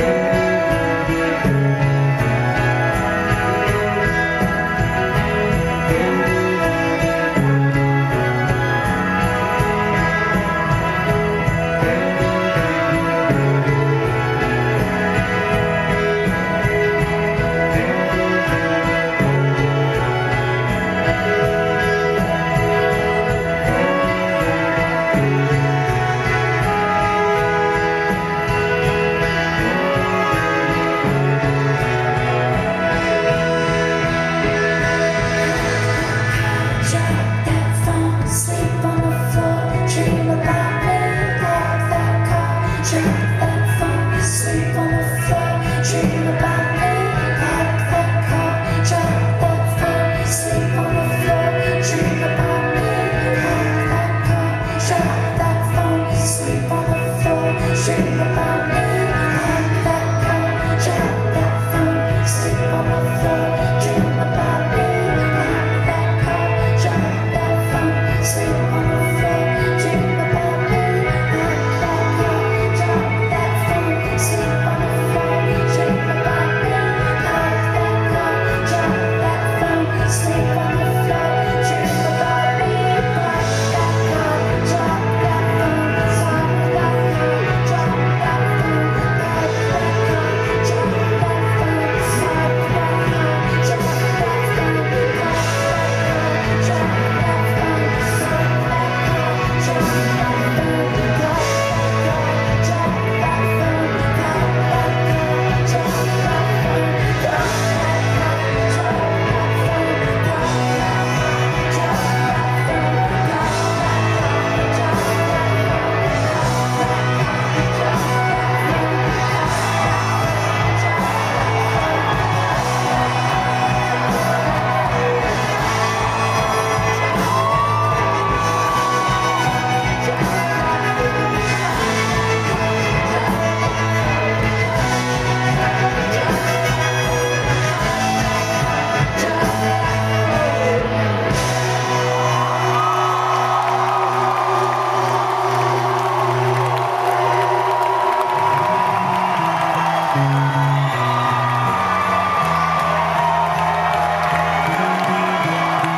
Yeah.